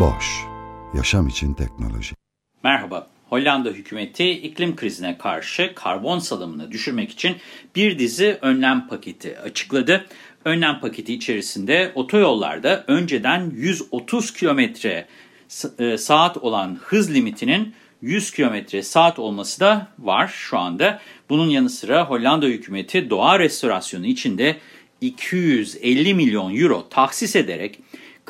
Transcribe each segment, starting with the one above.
Boş, yaşam için teknoloji. Merhaba, Hollanda hükümeti iklim krizine karşı karbon salımını düşürmek için bir dizi önlem paketi açıkladı. Önlem paketi içerisinde otoyollarda önceden 130 kilometre e, saat olan hız limitinin 100 km saat olması da var şu anda. Bunun yanı sıra Hollanda hükümeti doğa restorasyonu içinde 250 milyon euro tahsis ederek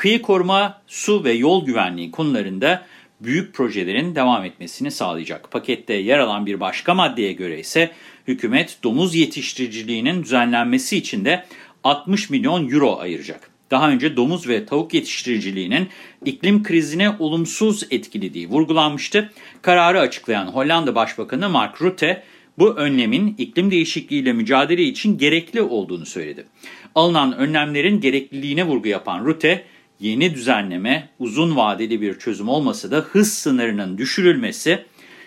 kıyı koruma, su ve yol güvenliği konularında büyük projelerin devam etmesini sağlayacak. Pakette yer alan bir başka maddeye göre ise hükümet domuz yetiştiriciliğinin düzenlenmesi için de 60 milyon euro ayıracak. Daha önce domuz ve tavuk yetiştiriciliğinin iklim krizine olumsuz etkilediği vurgulanmıştı. Kararı açıklayan Hollanda Başbakanı Mark Rutte, bu önlemin iklim değişikliğiyle mücadele için gerekli olduğunu söyledi. Alınan önlemlerin gerekliliğine vurgu yapan Rutte, yeni düzenleme uzun vadeli bir çözüm olmasa da hız sınırının düşürülmesi,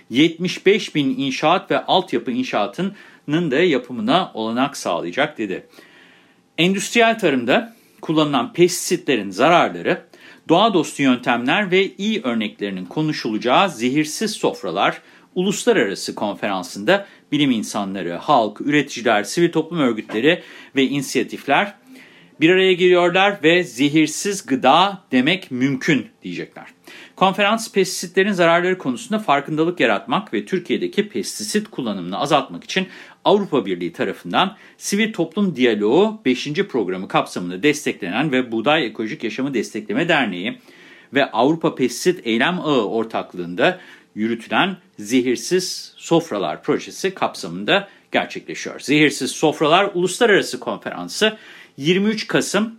75 bin inşaat ve altyapı inşaatının da yapımına olanak sağlayacak dedi. Endüstriyel tarımda kullanılan pestisitlerin zararları, doğa dostu yöntemler ve iyi örneklerinin konuşulacağı zehirsiz sofralar uluslararası konferansında bilim insanları, halk, üreticiler, sivil toplum örgütleri ve inisiyatifler bir araya geliyorlar ve zehirsiz gıda demek mümkün diyecekler. Konferans pestisitlerin zararları konusunda farkındalık yaratmak ve Türkiye'deki pestisit kullanımını azaltmak için Avrupa Birliği tarafından Sivil Toplum Diyaloğu 5. programı kapsamında desteklenen ve Buğday Ekolojik Yaşamı Destekleme Derneği ve Avrupa Pestisit Eylem Ağı ortaklığında yürütülen Zehirsiz Sofralar projesi kapsamında gerçekleşiyor. Zehirsiz Sofralar Uluslararası Konferansı 23 Kasım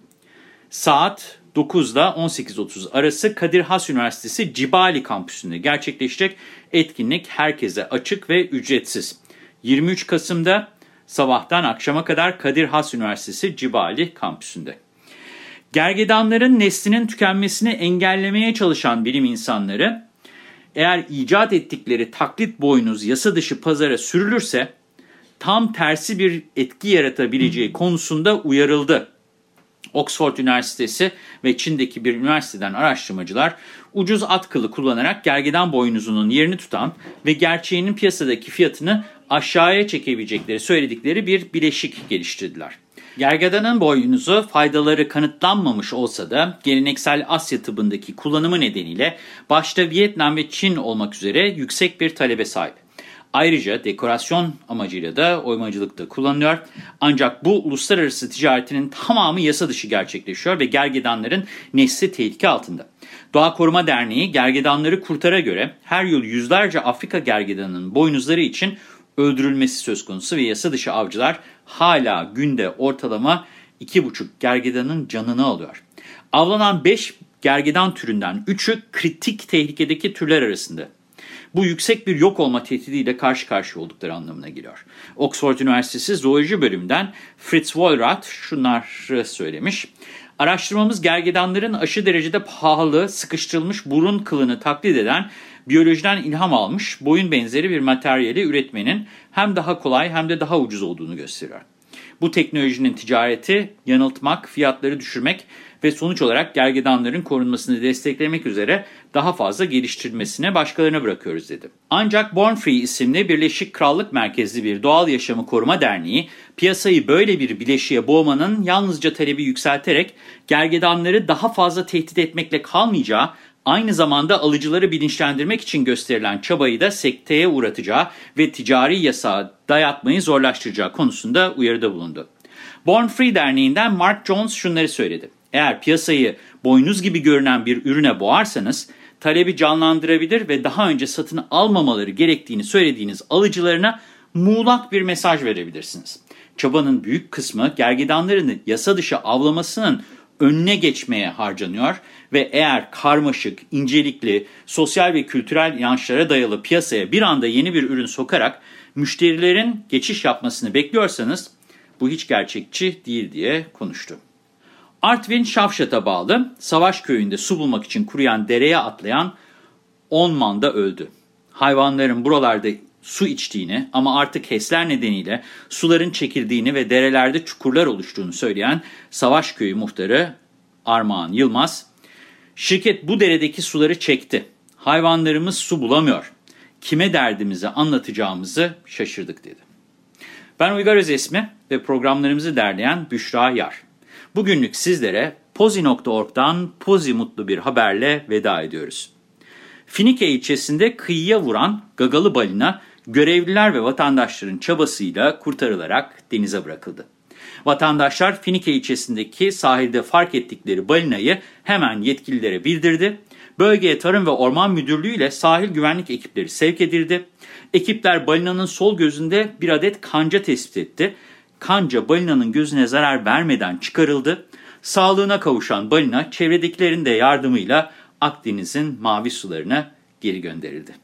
saat 9'da 18.30 arası Kadir Has Üniversitesi Cibali kampüsünde gerçekleşecek etkinlik herkese açık ve ücretsiz. 23 Kasım'da sabahtan akşama kadar Kadir Has Üniversitesi Cibali kampüsünde. Gergedanların neslinin tükenmesini engellemeye çalışan bilim insanları, eğer icat ettikleri taklit boynuz yasa dışı pazara sürülürse, tam tersi bir etki yaratabileceği konusunda uyarıldı. Oxford Üniversitesi ve Çin'deki bir üniversiteden araştırmacılar ucuz at kılı kullanarak gergedan boynuzunun yerini tutan ve gerçeğinin piyasadaki fiyatını aşağıya çekebilecekleri söyledikleri bir bileşik geliştirdiler. Gergedanın boynuzu faydaları kanıtlanmamış olsa da geleneksel Asya tıbbındaki kullanımı nedeniyle başta Vietnam ve Çin olmak üzere yüksek bir talebe sahip. Ayrıca dekorasyon amacıyla da oymacılıkta kullanılıyor. Ancak bu uluslararası ticaretinin tamamı yasa dışı gerçekleşiyor ve gergedanların nesli tehlike altında. Doğa Koruma Derneği gergedanları kurtara göre her yıl yüzlerce Afrika gergedanının boynuzları için öldürülmesi söz konusu ve yasa dışı avcılar hala günde ortalama 2,5 gergedanın canını alıyor. Avlanan 5 gergedan türünden 3'ü kritik tehlikedeki türler arasında. Bu yüksek bir yok olma tehdidiyle karşı karşıya oldukları anlamına geliyor. Oxford Üniversitesi Zooloji bölümünden Fritz Wohlrath şunları söylemiş. Araştırmamız gergedanların aşı derecede pahalı, sıkıştırılmış burun kılını taklit eden biyolojiden ilham almış boyun benzeri bir materyali üretmenin hem daha kolay hem de daha ucuz olduğunu gösteriyor. Bu teknolojinin ticareti yanıltmak, fiyatları düşürmek ve sonuç olarak gergedanların korunmasını desteklemek üzere daha fazla geliştirilmesine başkalarına bırakıyoruz dedi. Ancak Born Free isimli Birleşik Krallık merkezli bir doğal yaşamı koruma derneği piyasayı böyle bir bileşiğe boğmanın yalnızca talebi yükselterek gergedanları daha fazla tehdit etmekle kalmayacağı aynı zamanda alıcıları bilinçlendirmek için gösterilen çabayı da sekteye uğratacağı ve ticari yasağı dayatmayı zorlaştıracağı konusunda uyarıda bulundu. Born Free Derneği'nden Mark Jones şunları söyledi. Eğer piyasayı boynuz gibi görünen bir ürüne boğarsanız, talebi canlandırabilir ve daha önce satın almamaları gerektiğini söylediğiniz alıcılarına muğlak bir mesaj verebilirsiniz. Çabanın büyük kısmı gergedanların yasa dışı avlamasının önüne geçmeye harcanıyor ve eğer karmaşık, incelikli, sosyal ve kültürel inançlara dayalı piyasaya bir anda yeni bir ürün sokarak müşterilerin geçiş yapmasını bekliyorsanız bu hiç gerçekçi değil diye konuştu. Artvin Şavşat'a bağlı Savaş Köyü'nde su bulmak için kuruyan dereye atlayan 10 manda öldü. Hayvanların buralarda su içtiğini ama artık HES'ler nedeniyle suların çekildiğini ve derelerde çukurlar oluştuğunu söyleyen Savaş Köyü muhtarı Armağan Yılmaz, şirket bu deredeki suları çekti. Hayvanlarımız su bulamıyor. Kime derdimizi anlatacağımızı şaşırdık dedi. Ben Uygar Özesmi ve programlarımızı derleyen Büşra Yar. Bugünlük sizlere pozi.org'dan pozi mutlu bir haberle veda ediyoruz. Finike ilçesinde kıyıya vuran gagalı balina görevliler ve vatandaşların çabasıyla kurtarılarak denize bırakıldı. Vatandaşlar Finike ilçesindeki sahilde fark ettikleri balinayı hemen yetkililere bildirdi. Bölgeye Tarım ve Orman Müdürlüğü ile sahil güvenlik ekipleri sevk edildi. Ekipler balinanın sol gözünde bir adet kanca tespit etti. Kanca balinanın gözüne zarar vermeden çıkarıldı. Sağlığına kavuşan balina çevredekilerin de yardımıyla Akdeniz'in mavi sularına geri gönderildi.